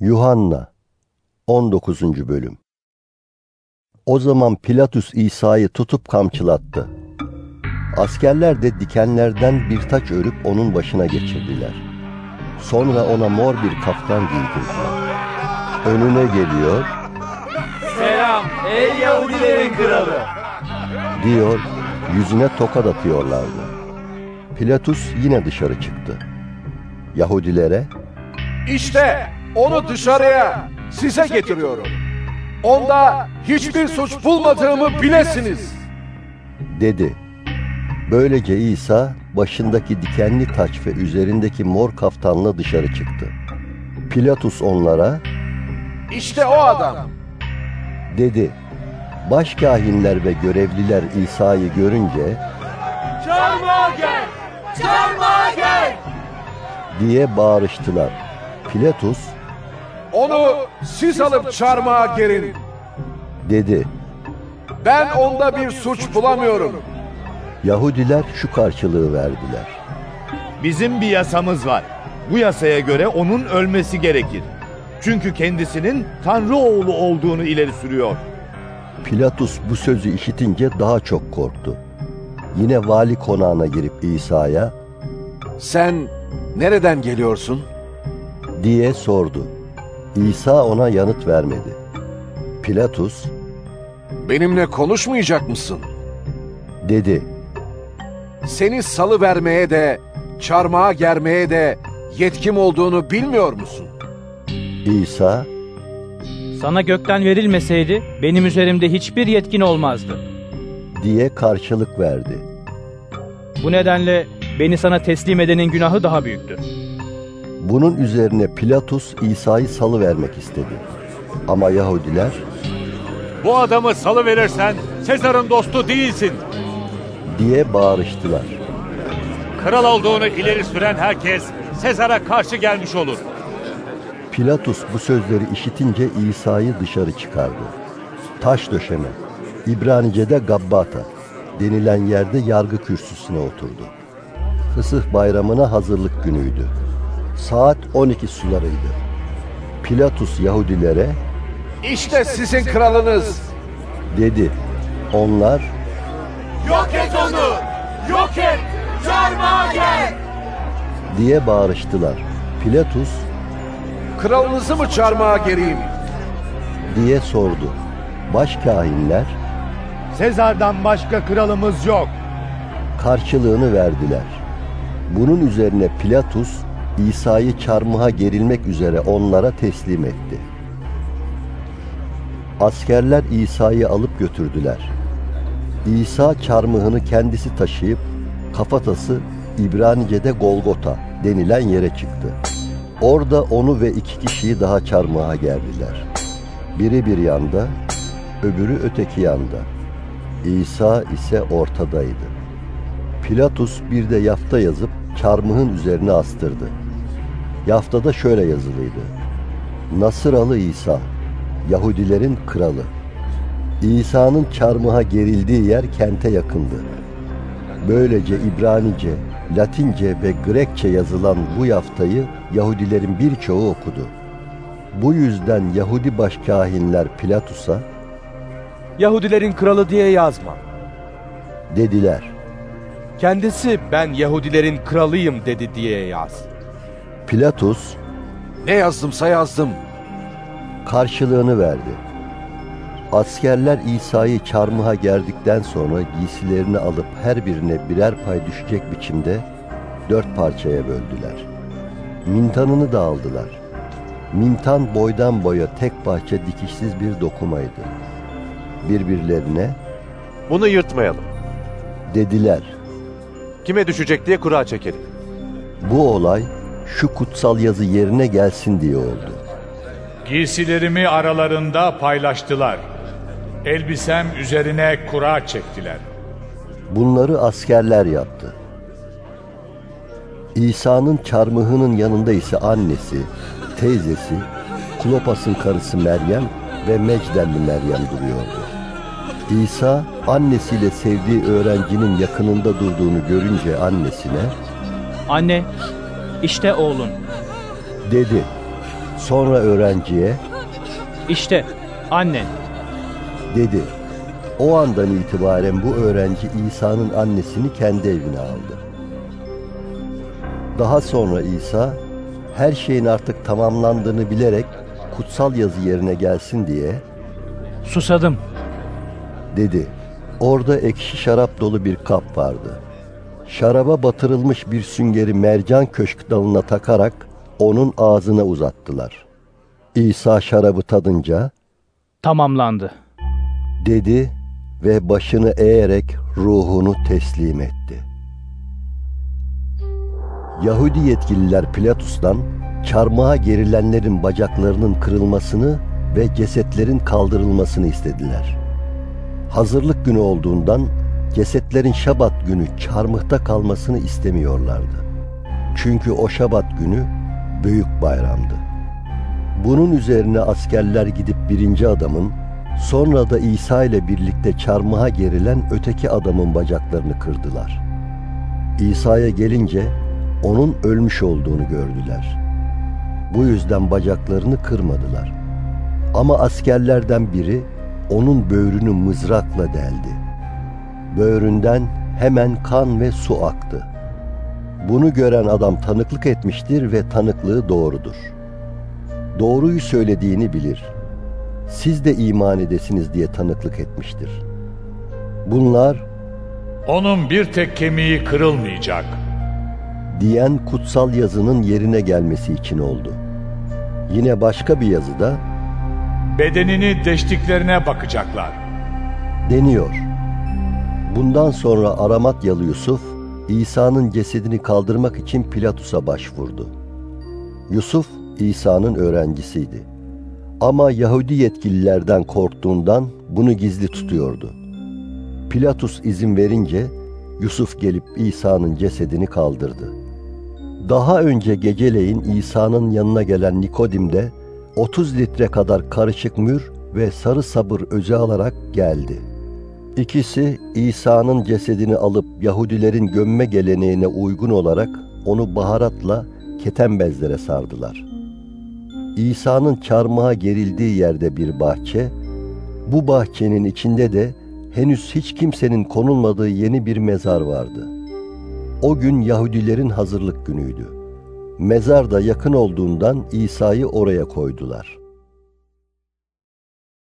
Yuhanna 19. Bölüm O zaman Pilatus İsa'yı tutup kamçılattı. Askerler de dikenlerden bir taç örüp onun başına geçirdiler. Sonra ona mor bir kaftan giydirdiler. Önüne geliyor, Selam ey Yahudilerin kralı. diyor, yüzüne tokat atıyorlardı. Pilatus yine dışarı çıktı. Yahudilere, İşte onu dışarıya size getiriyorum. Onda hiçbir suç bulmadığımı bilesiniz. dedi. Böylece İsa başındaki dikenli taç ve üzerindeki mor kaftanla dışarı çıktı. Pilatus onlara İşte o adam. dedi. Başkahinler ve görevliler İsa'yı görünce Çarmıha gel. Çarmıha gel. diye bağırıştılar. Pilatus Onu siz alıp çarmıha gerin. dedi. Ben onda bir suç bulamıyorum. Yahudiler şu karşılığı verdiler. Bizim bir yasamız var. Bu yasaya göre onun ölmesi gerekir. Çünkü kendisinin Tanrı oğlu olduğunu ileri sürüyor. Pilatus bu sözü işitince daha çok korktu. Yine vali konağına girip İsa'ya Sen nereden geliyorsun? diye sordu. İsa ona yanıt vermedi. Pilatus Benimle konuşmayacak mısın? dedi. Seni salı vermeye de, çarmıha germeye de yetkim olduğunu bilmiyor musun? İsa Sana gökten verilmeseydi benim üzerimde hiçbir yetkin olmazdı. diye karşılık verdi. Bu nedenle beni sana teslim edenin günahı daha büyüktür. Bunun üzerine Pilatus İsa'yı salı vermek istedi. Ama Yahudiler Bu adamı salı verirsen Sezar'ın dostu değilsin. diye bağırıştılar. Kral olduğunu ileri süren herkes Sezar'a karşı gelmiş olur. Pilatus bu sözleri işitince İsa'yı dışarı çıkardı. Taş döşeme, İbranice'de Gabbata denilen yerde yargı kürsüsüne oturdu. Fısıh bayramına hazırlık günüydü. Saat 12 sularıydı. Pilatus Yahudilere İşte sizin kralınız. dedi. Onlar Yok et onu. Yok et. Çarmıha gel. diye bağırıştılar. Pilatus Kralınızı mı çarmıha gereyim? diye sordu. Başkahinler Sezar'dan başka kralımız yok. karşılığını verdiler. Bunun üzerine Pilatus İsa'yı çarmıha gerilmek üzere onlara teslim etti. Askerler İsa'yı alıp götürdüler. İsa çarmıhını kendisi taşıyıp kafatası İbranice'de Golgota denilen yere çıktı. Orada onu ve iki kişiyi daha çarmıha gerdiler. Biri bir yanda, öbürü öteki yanda. İsa ise ortadaydı. Pilatus bir de yafta yazıp çarmıhın üzerine astırdı. Yaftada şöyle yazılıydı. Nasıralı İsa, Yahudilerin kralı. İsa'nın çarmıha gerildiği yer kente yakındı. Böylece İbranice, Latince ve Grekçe yazılan bu yaftayı Yahudilerin birçoğu okudu. Bu yüzden Yahudi başkahinler Pilatus'a Yahudilerin kralı diye yazma. dediler. Kendisi ben Yahudilerin kralıyım dedi diye yaz. Pilatus Ne yazdımsa yazdım. karşılığını verdi. Askerler İsa'yı çarmıha gerdikten sonra giysilerini alıp her birine birer pay düşecek biçimde dört parçaya böldüler. Mintanını da aldılar. Mintan boydan boya tek parça dikişsiz bir dokumaydı. Birbirlerine Bunu yırtmayalım. dediler. Kime düşecek diye kura çekelim. Bu olay şu kutsal yazı yerine gelsin diye oldu. Giysilerimi aralarında paylaştılar. Elbisem üzerine kura çektiler. Bunları askerler yaptı. İsa'nın çarmıhının yanında ise annesi, teyzesi, Klopas'ın karısı Meryem ve Mecdelli Meryem duruyordu. İsa annesiyle sevdiği öğrencinin yakınında durduğunu görünce annesine Anne, işte oğlun. dedi. Sonra öğrenciye İşte annen. dedi. O andan itibaren bu öğrenci İsa'nın annesini kendi evine aldı. Daha sonra İsa her şeyin artık tamamlandığını bilerek kutsal yazı yerine gelsin diye Susadım. dedi. Orada ekşi şarap dolu bir kap vardı. Şaraba batırılmış bir süngeri mercan köşk dalına takarak onun ağzına uzattılar. İsa şarabı tadınca Tamamlandı. dedi ve başını eğerek ruhunu teslim etti. Yahudi yetkililer Pilatus'tan çarmıha gerilenlerin bacaklarının kırılmasını ve cesetlerin kaldırılmasını istediler. Hazırlık günü olduğundan cesetlerin şabat günü çarmıhta kalmasını istemiyorlardı. Çünkü o şabat günü büyük bayramdı. Bunun üzerine askerler gidip birinci adamın, sonra da İsa ile birlikte çarmıha gerilen öteki adamın bacaklarını kırdılar. İsa'ya gelince onun ölmüş olduğunu gördüler. Bu yüzden bacaklarını kırmadılar. Ama askerlerden biri onun böğrünü mızrakla deldi. Böğründen hemen kan ve su aktı. Bunu gören adam tanıklık etmiştir ve tanıklığı doğrudur. Doğruyu söylediğini bilir. Siz de iman edesiniz diye tanıklık etmiştir. Bunlar Onun bir tek kemiği kırılmayacak. diyen kutsal yazının yerine gelmesi için oldu. Yine başka bir yazıda Bedenini deştiklerine bakacaklar. deniyor. Bundan sonra Aramatyalı Yusuf, İsa'nın cesedini kaldırmak için Pilatus'a başvurdu. Yusuf, İsa'nın öğrencisiydi. Ama Yahudi yetkililerden korktuğundan bunu gizli tutuyordu. Pilatus izin verince Yusuf gelip İsa'nın cesedini kaldırdı. Daha önce geceleyin İsa'nın yanına gelen Nikodim de 30 litre kadar karışık mür ve sarı sabır özü alarak geldi. İkisi İsa'nın cesedini alıp Yahudilerin gömme geleneğine uygun olarak onu baharatla keten bezlere sardılar. İsa'nın çarmıha gerildiği yerde bir bahçe, bu bahçenin içinde de henüz hiç kimsenin konulmadığı yeni bir mezar vardı. O gün Yahudilerin hazırlık günüydü. Mezar da yakın olduğundan İsa'yı oraya koydular.